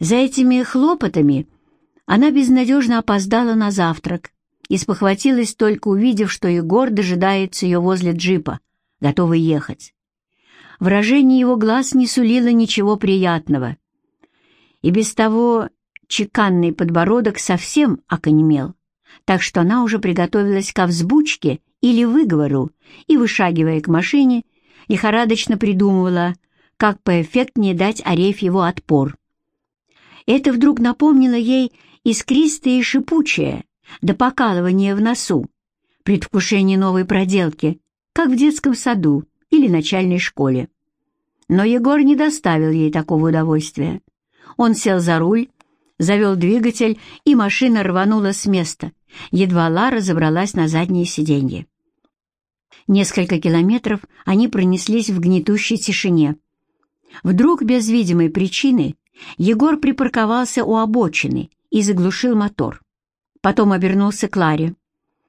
За этими хлопотами она безнадежно опоздала на завтрак и спохватилась только увидев, что Егор дожидается ее возле джипа, готовый ехать. Выражение его глаз не сулило ничего приятного. И без того чеканный подбородок совсем оконемел, так что она уже приготовилась ко взбучке или выговору и, вышагивая к машине, лихорадочно придумывала, как поэффектнее дать Арефьеву отпор. Это вдруг напомнило ей искристое и шипучее, до покалывания в носу, предвкушение новой проделки, как в детском саду или начальной школе. Но Егор не доставил ей такого удовольствия. Он сел за руль, завел двигатель, и машина рванула с места, едва Лара забралась на заднее сиденье. Несколько километров они пронеслись в гнетущей тишине. Вдруг, без видимой причины, Егор припарковался у обочины и заглушил мотор. Потом обернулся к Ларе,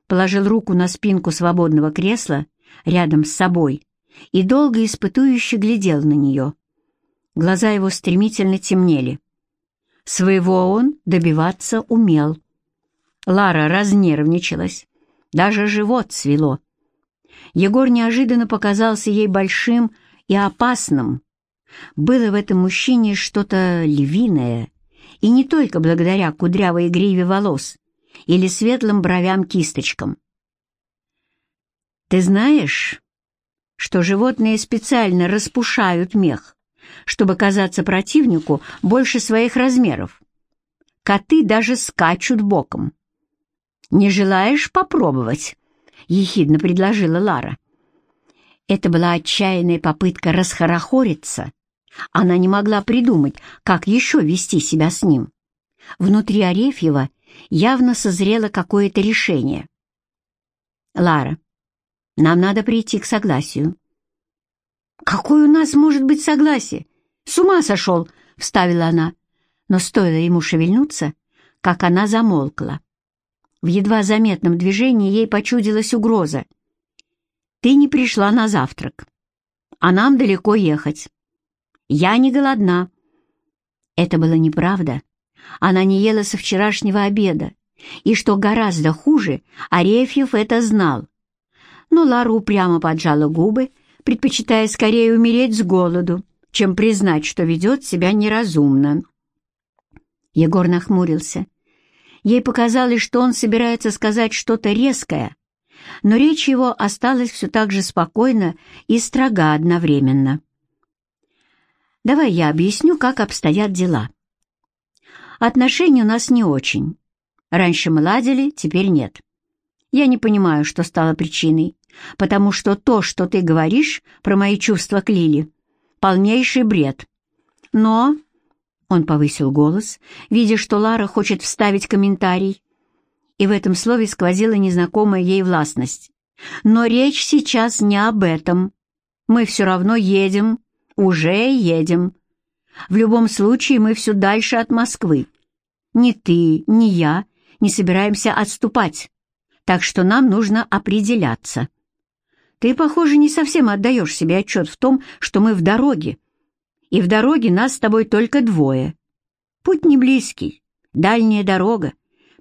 положил руку на спинку свободного кресла рядом с собой и долго испытующе глядел на нее. Глаза его стремительно темнели. Своего он добиваться умел. Лара разнервничалась, даже живот свело. Егор неожиданно показался ей большим и опасным. Было в этом мужчине что-то львиное, и не только благодаря кудрявой гриве волос или светлым бровям-кисточкам. «Ты знаешь, что животные специально распушают мех, чтобы казаться противнику больше своих размеров? Коты даже скачут боком. Не желаешь попробовать?» — ехидно предложила Лара. Это была отчаянная попытка расхорохориться. Она не могла придумать, как еще вести себя с ним. Внутри Арефьева явно созрело какое-то решение. «Лара, нам надо прийти к согласию». «Какое у нас может быть согласие? С ума сошел!» — вставила она. Но стоило ему шевельнуться, как она замолкла. В едва заметном движении ей почудилась угроза. «Ты не пришла на завтрак, а нам далеко ехать. Я не голодна». Это было неправда. Она не ела со вчерашнего обеда, и, что гораздо хуже, Арефьев это знал. Но Лара упрямо поджала губы, предпочитая скорее умереть с голоду, чем признать, что ведет себя неразумно. Егор нахмурился. Ей показалось, что он собирается сказать что-то резкое, но речь его осталась все так же спокойна и строга одновременно. «Давай я объясню, как обстоят дела», Отношения у нас не очень. Раньше мы ладили, теперь нет. Я не понимаю, что стало причиной, потому что то, что ты говоришь про мои чувства к Лиле, полнейший бред. Но...» Он повысил голос, видя, что Лара хочет вставить комментарий, и в этом слове сквозила незнакомая ей властность. «Но речь сейчас не об этом. Мы все равно едем, уже едем. В любом случае мы все дальше от Москвы. Ни ты, ни я не собираемся отступать, так что нам нужно определяться. Ты, похоже, не совсем отдаешь себе отчет в том, что мы в дороге, и в дороге нас с тобой только двое. Путь не близкий, дальняя дорога,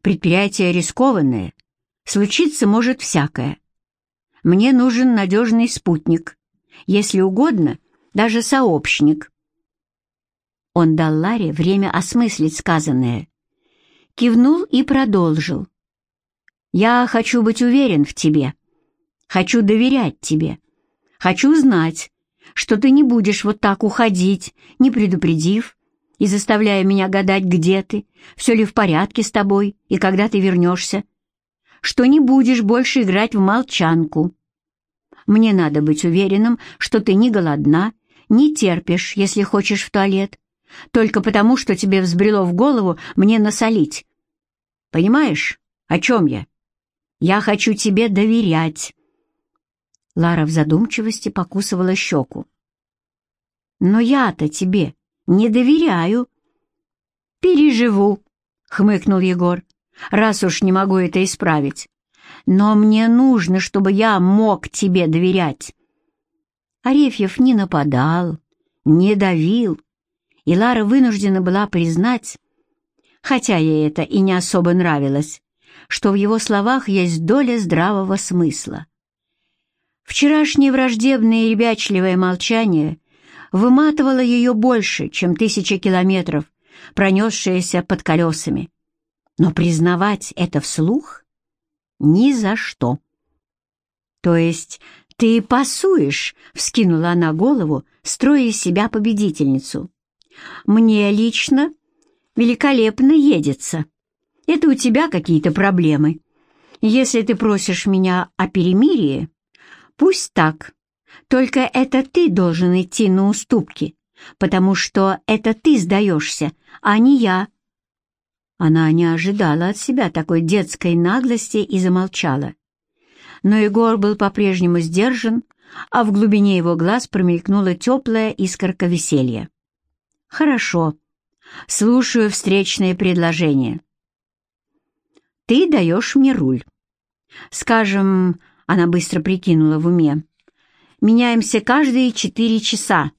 предприятие рискованное, случиться может всякое. Мне нужен надежный спутник, если угодно, даже сообщник. Он дал Ларе время осмыслить сказанное. Кивнул и продолжил. «Я хочу быть уверен в тебе. Хочу доверять тебе. Хочу знать, что ты не будешь вот так уходить, не предупредив, и заставляя меня гадать, где ты, все ли в порядке с тобой и когда ты вернешься, что не будешь больше играть в молчанку. Мне надо быть уверенным, что ты не голодна, не терпишь, если хочешь в туалет, только потому, что тебе взбрело в голову мне насолить. Понимаешь, о чем я? Я хочу тебе доверять. Лара в задумчивости покусывала щеку. Но я-то тебе не доверяю. Переживу, хмыкнул Егор, раз уж не могу это исправить. Но мне нужно, чтобы я мог тебе доверять. Арефьев не нападал, не давил, И Лара вынуждена была признать, хотя ей это и не особо нравилось, что в его словах есть доля здравого смысла. Вчерашнее враждебное и ребячливое молчание выматывало ее больше, чем тысяча километров, пронесшиеся под колесами. Но признавать это вслух ни за что. «То есть ты пасуешь?» — вскинула она голову, строя из себя победительницу. «Мне лично великолепно едется. Это у тебя какие-то проблемы. Если ты просишь меня о перемирии, пусть так. Только это ты должен идти на уступки, потому что это ты сдаешься, а не я». Она не ожидала от себя такой детской наглости и замолчала. Но Егор был по-прежнему сдержан, а в глубине его глаз промелькнула теплая искорка веселья. «Хорошо. Слушаю встречное предложение. Ты даешь мне руль. Скажем, она быстро прикинула в уме, меняемся каждые четыре часа.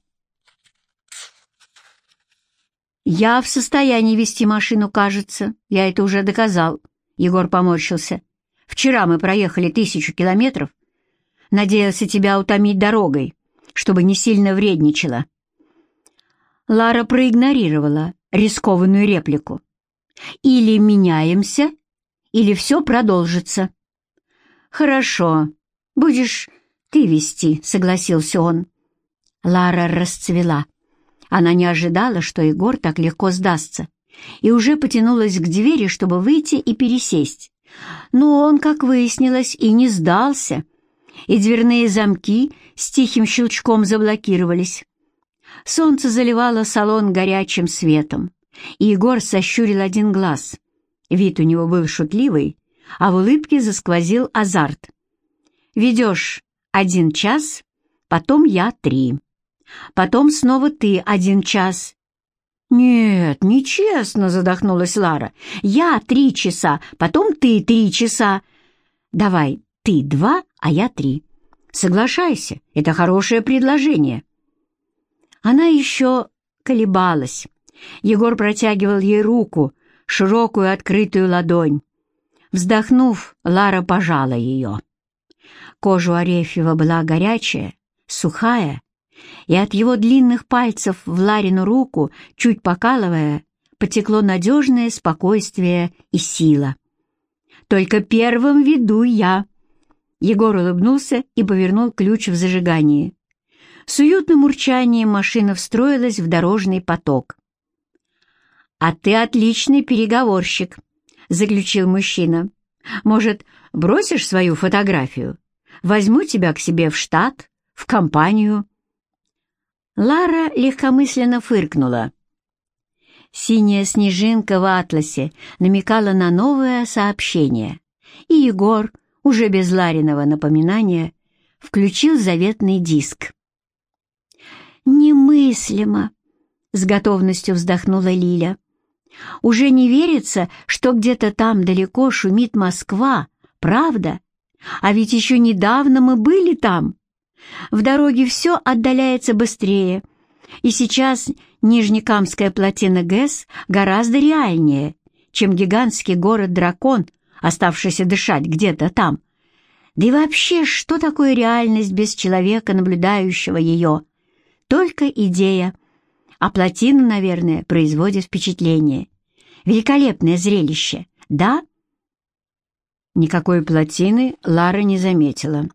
«Я в состоянии вести машину, кажется. Я это уже доказал», — Егор поморщился. «Вчера мы проехали тысячу километров. Надеялся тебя утомить дорогой, чтобы не сильно вредничала». Лара проигнорировала рискованную реплику. «Или меняемся, или все продолжится». «Хорошо, будешь ты вести», — согласился он. Лара расцвела. Она не ожидала, что Егор так легко сдастся, и уже потянулась к двери, чтобы выйти и пересесть. Но он, как выяснилось, и не сдался, и дверные замки с тихим щелчком заблокировались. Солнце заливало салон горячим светом, и Егор сощурил один глаз. Вид у него был шутливый, а в улыбке засквозил азарт. «Ведешь один час, потом я три». Потом снова ты один час». «Нет, нечестно», — задохнулась Лара. «Я три часа, потом ты три часа. Давай, ты два, а я три. Соглашайся, это хорошее предложение». Она еще колебалась. Егор протягивал ей руку, широкую открытую ладонь. Вздохнув, Лара пожала ее. Кожа у Арефьева была горячая, сухая, и от его длинных пальцев в Ларину руку, чуть покалывая, потекло надежное спокойствие и сила. «Только первым веду я!» Егор улыбнулся и повернул ключ в зажигании. С уютным урчанием машина встроилась в дорожный поток. «А ты отличный переговорщик», — заключил мужчина. «Может, бросишь свою фотографию? Возьму тебя к себе в штат, в компанию». Лара легкомысленно фыркнула. Синяя снежинка в атласе намекала на новое сообщение, и Егор, уже без Лариного напоминания, включил заветный диск. «Немыслимо!» — с готовностью вздохнула Лиля. «Уже не верится, что где-то там далеко шумит Москва, правда? А ведь еще недавно мы были там!» В дороге все отдаляется быстрее, и сейчас Нижнекамская плотина ГЭС гораздо реальнее, чем гигантский город-дракон, оставшийся дышать где-то там. Да и вообще, что такое реальность без человека, наблюдающего ее? Только идея. А плотина, наверное, производит впечатление. Великолепное зрелище, да? Никакой плотины Лара не заметила.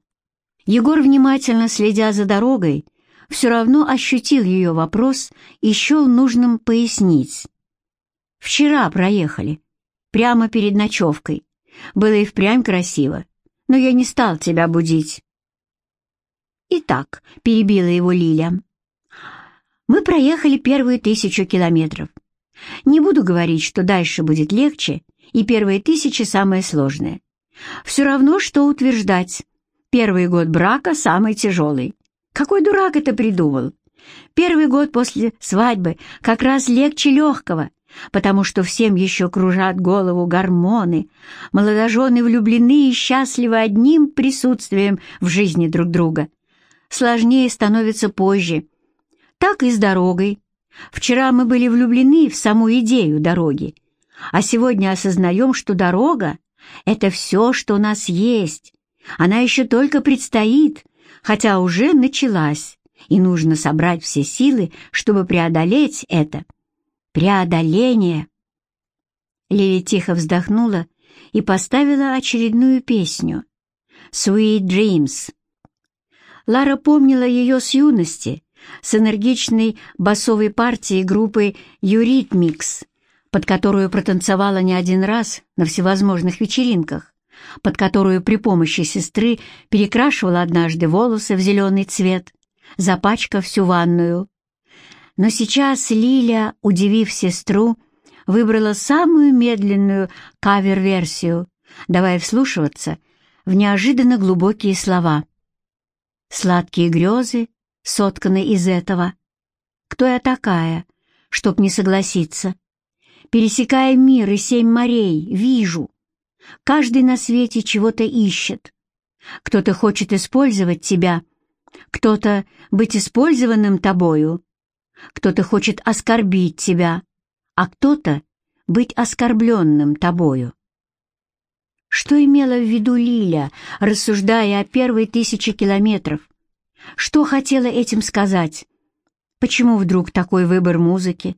Егор, внимательно следя за дорогой, все равно ощутил ее вопрос и счел нужным пояснить. «Вчера проехали, прямо перед ночевкой. Было и впрямь красиво, но я не стал тебя будить». «Итак», — перебила его Лиля, — «мы проехали первые тысячу километров. Не буду говорить, что дальше будет легче, и первые тысячи самое сложное. Все равно, что утверждать, Первый год брака самый тяжелый. Какой дурак это придумал? Первый год после свадьбы как раз легче легкого, потому что всем еще кружат голову гормоны. Молодожены влюблены и счастливы одним присутствием в жизни друг друга. Сложнее становится позже. Так и с дорогой. Вчера мы были влюблены в саму идею дороги, а сегодня осознаем, что дорога — это все, что у нас есть. Она еще только предстоит, хотя уже началась, и нужно собрать все силы, чтобы преодолеть это. Преодоление. Лили тихо вздохнула и поставила очередную песню «Sweet Dreams». Лара помнила ее с юности, с энергичной басовой партией группы «Юритмикс», под которую протанцевала не один раз на всевозможных вечеринках, под которую при помощи сестры перекрашивала однажды волосы в зеленый цвет, запачкав всю ванную. Но сейчас Лиля, удивив сестру, выбрала самую медленную кавер-версию, давая вслушиваться в неожиданно глубокие слова. «Сладкие грезы сотканы из этого. Кто я такая, чтоб не согласиться?» Пересекая мир и семь морей, вижу. Каждый на свете чего-то ищет. Кто-то хочет использовать тебя, кто-то быть использованным тобою, кто-то хочет оскорбить тебя, а кто-то быть оскорбленным тобою. Что имела в виду Лиля, рассуждая о первой тысяче километров? Что хотела этим сказать? Почему вдруг такой выбор музыки?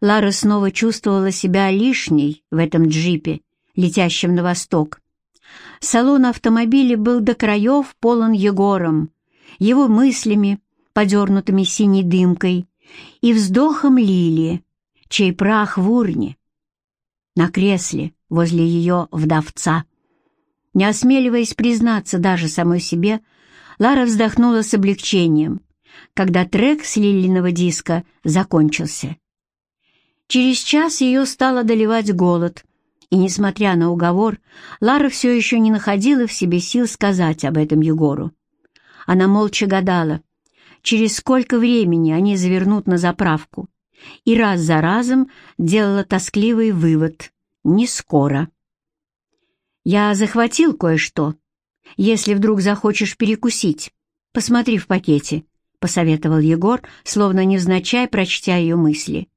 Лара снова чувствовала себя лишней в этом джипе, летящем на восток. Салон автомобиля был до краев полон Егором, его мыслями, подернутыми синей дымкой, и вздохом Лили, чей прах в урне. На кресле возле ее вдовца. Не осмеливаясь признаться даже самой себе, Лара вздохнула с облегчением, когда трек с Лилиного диска закончился. Через час ее стал одолевать голод, и, несмотря на уговор, Лара все еще не находила в себе сил сказать об этом Егору. Она молча гадала, через сколько времени они завернут на заправку, и раз за разом делала тоскливый вывод — не скоро. «Я захватил кое-что. Если вдруг захочешь перекусить, посмотри в пакете», — посоветовал Егор, словно невзначай прочтя ее мысли.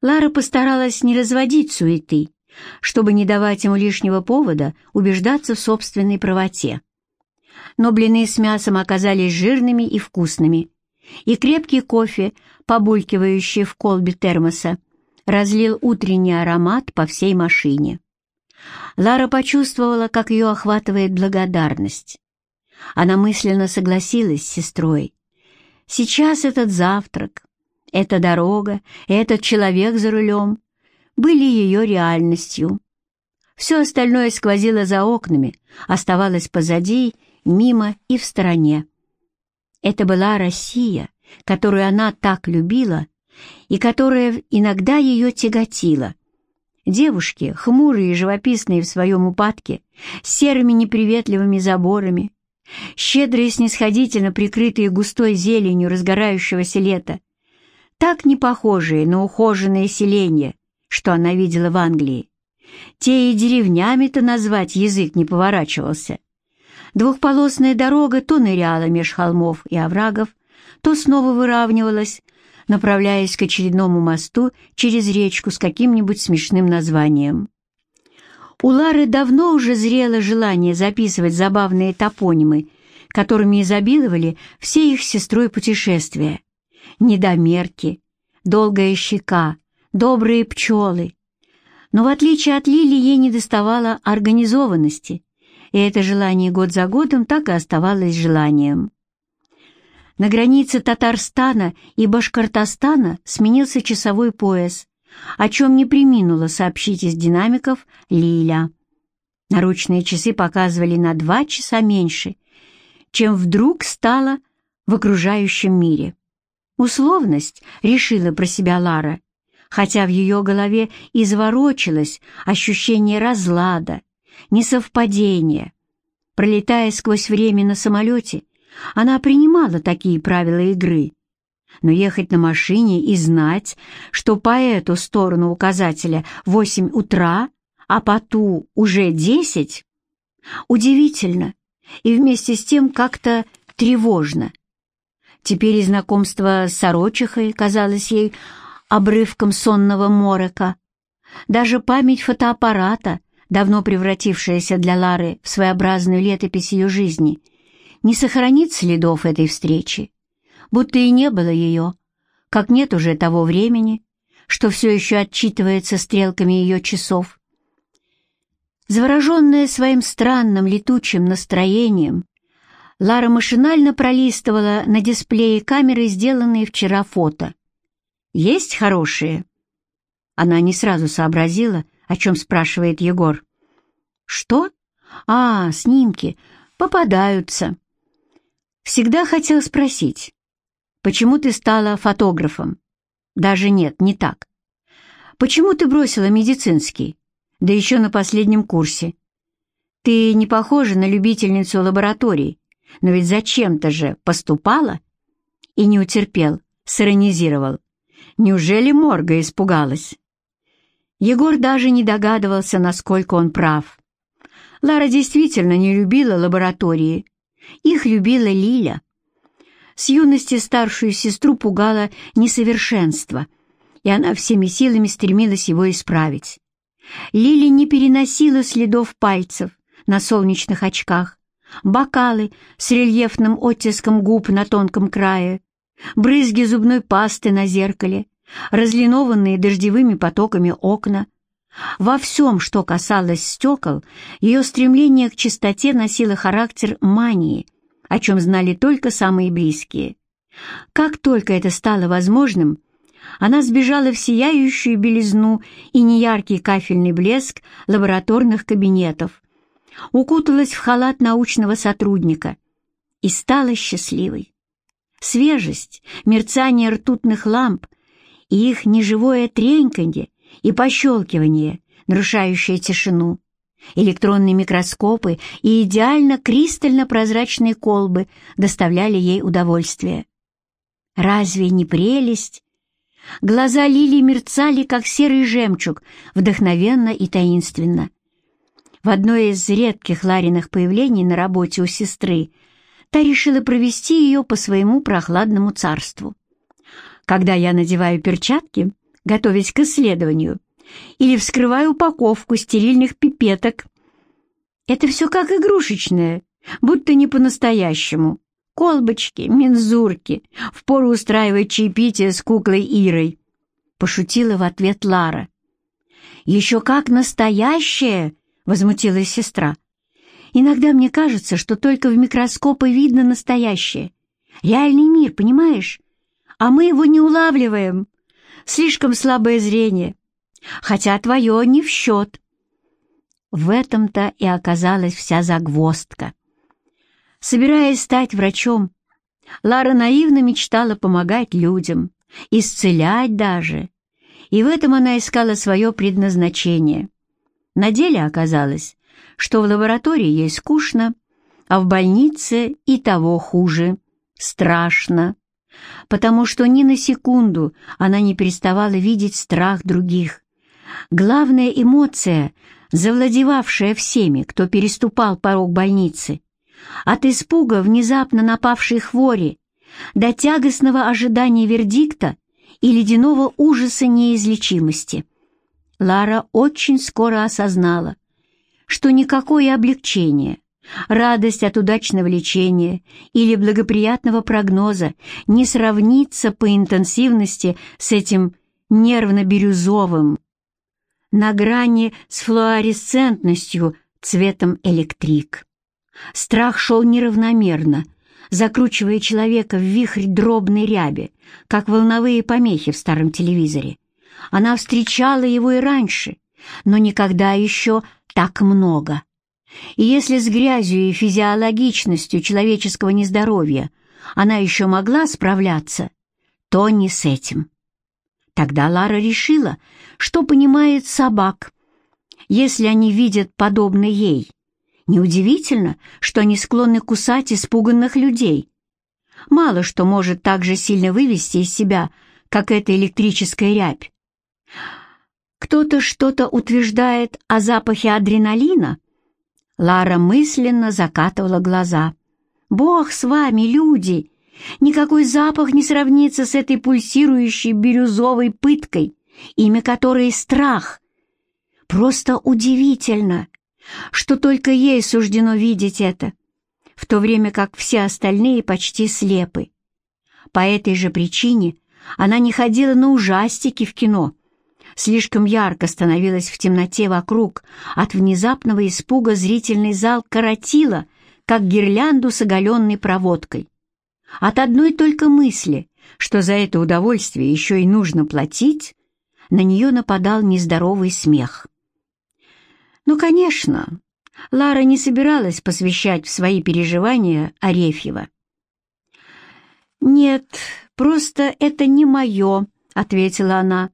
Лара постаралась не разводить суеты, чтобы не давать ему лишнего повода убеждаться в собственной правоте. Но блины с мясом оказались жирными и вкусными, и крепкий кофе, побулькивающий в колбе термоса, разлил утренний аромат по всей машине. Лара почувствовала, как ее охватывает благодарность. Она мысленно согласилась с сестрой. Сейчас этот завтрак, эта дорога, этот человек за рулем были ее реальностью. Все остальное сквозило за окнами, оставалось позади, мимо и в стороне. Это была Россия, которую она так любила и которая иногда ее тяготила. Девушки, хмурые и живописные в своем упадке, с серыми неприветливыми заборами, щедрые снисходительно прикрытые густой зеленью разгорающегося лета, так не похожие на ухоженные селения, что она видела в Англии. Те и деревнями-то назвать язык не поворачивался. Двухполосная дорога то ныряла меж холмов и оврагов, то снова выравнивалась, направляясь к очередному мосту через речку с каким-нибудь смешным названием. У Лары давно уже зрело желание записывать забавные топонимы, которыми изобиловали все их сестрой путешествия недомерки, долгая щека, добрые пчелы. Но в отличие от Лили ей не доставало организованности, и это желание год за годом так и оставалось желанием. На границе Татарстана и Башкортостана сменился часовой пояс, о чем не приминула сообщить из динамиков Лиля. Наручные часы показывали на два часа меньше, чем вдруг стало в окружающем мире. Условность, решила про себя Лара, хотя в ее голове изворочилось ощущение разлада, несовпадения. Пролетая сквозь время на самолете, она принимала такие правила игры. Но ехать на машине и знать, что по эту сторону указателя восемь утра, а по ту уже десять, удивительно и вместе с тем как-то тревожно. Теперь и знакомство с сорочихой казалось ей обрывком сонного морока. Даже память фотоаппарата, давно превратившаяся для Лары в своеобразную летопись ее жизни, не сохранит следов этой встречи, будто и не было ее, как нет уже того времени, что все еще отчитывается стрелками ее часов. Завороженная своим странным летучим настроением, Лара машинально пролистывала на дисплее камеры сделанные вчера фото. «Есть хорошие?» Она не сразу сообразила, о чем спрашивает Егор. «Что? А, снимки. Попадаются». Всегда хотел спросить, почему ты стала фотографом? Даже нет, не так. Почему ты бросила медицинский, да еще на последнем курсе? Ты не похожа на любительницу лабораторий, но ведь зачем-то же поступала? И не утерпел, сиронизировал. Неужели морга испугалась? Егор даже не догадывался, насколько он прав. Лара действительно не любила лаборатории. Их любила Лиля. С юности старшую сестру пугало несовершенство, и она всеми силами стремилась его исправить. Лили не переносила следов пальцев на солнечных очках, бокалы с рельефным оттиском губ на тонком крае, брызги зубной пасты на зеркале, разлинованные дождевыми потоками окна. Во всем, что касалось стекол, ее стремление к чистоте носило характер мании, о чем знали только самые близкие. Как только это стало возможным, она сбежала в сияющую белизну и неяркий кафельный блеск лабораторных кабинетов, укуталась в халат научного сотрудника и стала счастливой. Свежесть, мерцание ртутных ламп и их неживое треньканье и пощелкивание, нарушающее тишину, электронные микроскопы и идеально кристально-прозрачные колбы доставляли ей удовольствие. Разве не прелесть? Глаза Лили мерцали, как серый жемчуг, вдохновенно и таинственно. В одно из редких Лариных появлений на работе у сестры та решила провести ее по своему прохладному царству. Когда я надеваю перчатки, готовясь к исследованию, или вскрываю упаковку стерильных пипеток, это все как игрушечное, будто не по-настоящему. Колбочки, мензурки, впору устраивать чаепитие с куклой Ирой. Пошутила в ответ Лара. «Еще как настоящее!» — возмутилась сестра. «Иногда мне кажется, что только в микроскопы видно настоящее. Реальный мир, понимаешь? А мы его не улавливаем. Слишком слабое зрение. Хотя твое не в счет». В этом-то и оказалась вся загвоздка. Собираясь стать врачом, Лара наивно мечтала помогать людям, исцелять даже. И в этом она искала свое предназначение. На деле оказалось, что в лаборатории ей скучно, а в больнице и того хуже, страшно, потому что ни на секунду она не переставала видеть страх других. Главная эмоция, завладевавшая всеми, кто переступал порог больницы, от испуга внезапно напавшей хвори до тягостного ожидания вердикта и ледяного ужаса неизлечимости. Лара очень скоро осознала, что никакое облегчение, радость от удачного лечения или благоприятного прогноза не сравнится по интенсивности с этим нервно-бирюзовым, на грани с флуоресцентностью цветом электрик. Страх шел неравномерно, закручивая человека в вихрь дробной ряби, как волновые помехи в старом телевизоре. Она встречала его и раньше, но никогда еще так много. И если с грязью и физиологичностью человеческого нездоровья она еще могла справляться, то не с этим. Тогда Лара решила, что понимает собак, если они видят подобно ей. Неудивительно, что они склонны кусать испуганных людей. Мало что может так же сильно вывести из себя, как эта электрическая рябь. Кто-то что-то утверждает о запахе адреналина? Лара мысленно закатывала глаза. «Бог с вами, люди! Никакой запах не сравнится с этой пульсирующей бирюзовой пыткой, имя которой — страх. Просто удивительно, что только ей суждено видеть это, в то время как все остальные почти слепы. По этой же причине она не ходила на ужастики в кино. Слишком ярко становилось в темноте вокруг, от внезапного испуга зрительный зал коротило, как гирлянду с оголенной проводкой. От одной только мысли, что за это удовольствие еще и нужно платить, на нее нападал нездоровый смех. Ну, конечно, Лара не собиралась посвящать в свои переживания Арефьева. «Нет, просто это не мое», — ответила она.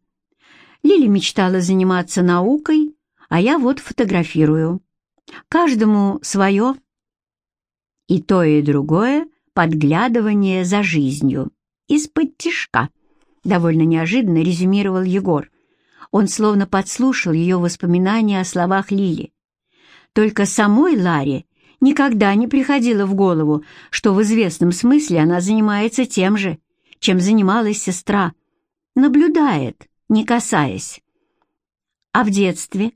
Лили мечтала заниматься наукой, а я вот фотографирую. Каждому свое. И то, и другое — подглядывание за жизнью. Из-под тишка, — довольно неожиданно резюмировал Егор. Он словно подслушал ее воспоминания о словах Лили. Только самой Ларе никогда не приходило в голову, что в известном смысле она занимается тем же, чем занималась сестра. Наблюдает, не касаясь. «А в детстве?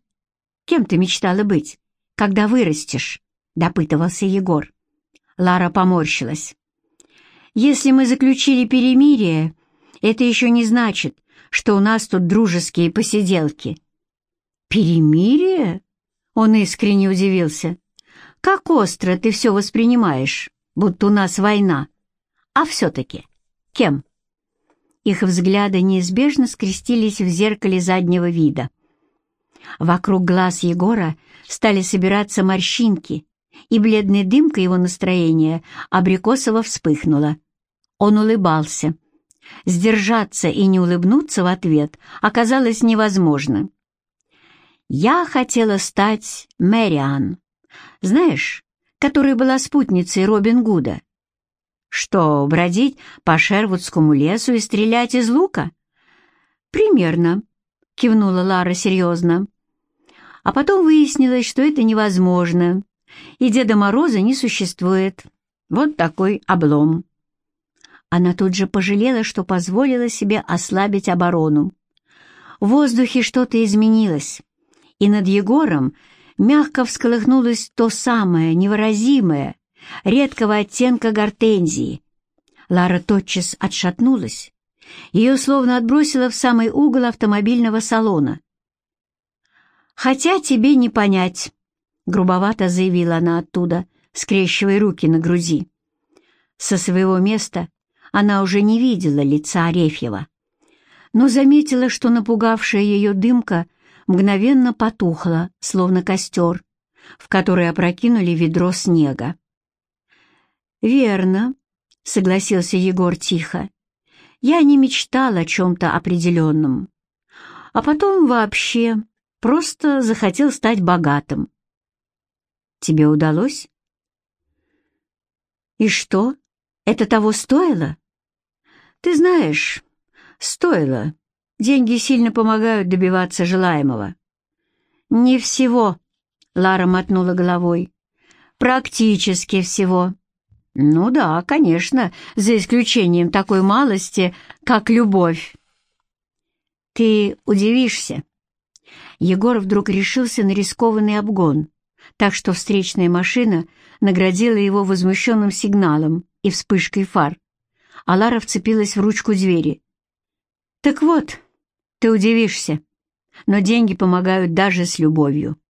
Кем ты мечтала быть, когда вырастешь?» — допытывался Егор. Лара поморщилась. «Если мы заключили перемирие, это еще не значит, что у нас тут дружеские посиделки». «Перемирие?» — он искренне удивился. Как остро ты все воспринимаешь, будто у нас война. А все-таки кем?» Их взгляды неизбежно скрестились в зеркале заднего вида. Вокруг глаз Егора стали собираться морщинки, и бледная дымка его настроения абрикосово вспыхнула. Он улыбался. Сдержаться и не улыбнуться в ответ оказалось невозможно. «Я хотела стать Мэриан», знаешь, которая была спутницей Робин Гуда? Что, бродить по Шервудскому лесу и стрелять из лука? Примерно, кивнула Лара серьезно. А потом выяснилось, что это невозможно, и Деда Мороза не существует. Вот такой облом. Она тут же пожалела, что позволила себе ослабить оборону. В воздухе что-то изменилось, и над Егором мягко всколыхнулось то самое невыразимое, редкого оттенка гортензии. Лара тотчас отшатнулась. Ее словно отбросило в самый угол автомобильного салона. «Хотя тебе не понять», — грубовато заявила она оттуда, скрещивая руки на груди. Со своего места она уже не видела лица Арефьева, но заметила, что напугавшая ее дымка мгновенно потухла, словно костер, в который опрокинули ведро снега. «Верно», — согласился Егор тихо. «Я не мечтал о чем-то определенном. А потом вообще просто захотел стать богатым». «Тебе удалось?» «И что, это того стоило?» «Ты знаешь, стоило», Деньги сильно помогают добиваться желаемого». «Не всего», — Лара мотнула головой. «Практически всего». «Ну да, конечно, за исключением такой малости, как любовь». «Ты удивишься». Егор вдруг решился на рискованный обгон, так что встречная машина наградила его возмущенным сигналом и вспышкой фар, а Лара вцепилась в ручку двери. «Так вот, ты удивишься, но деньги помогают даже с любовью.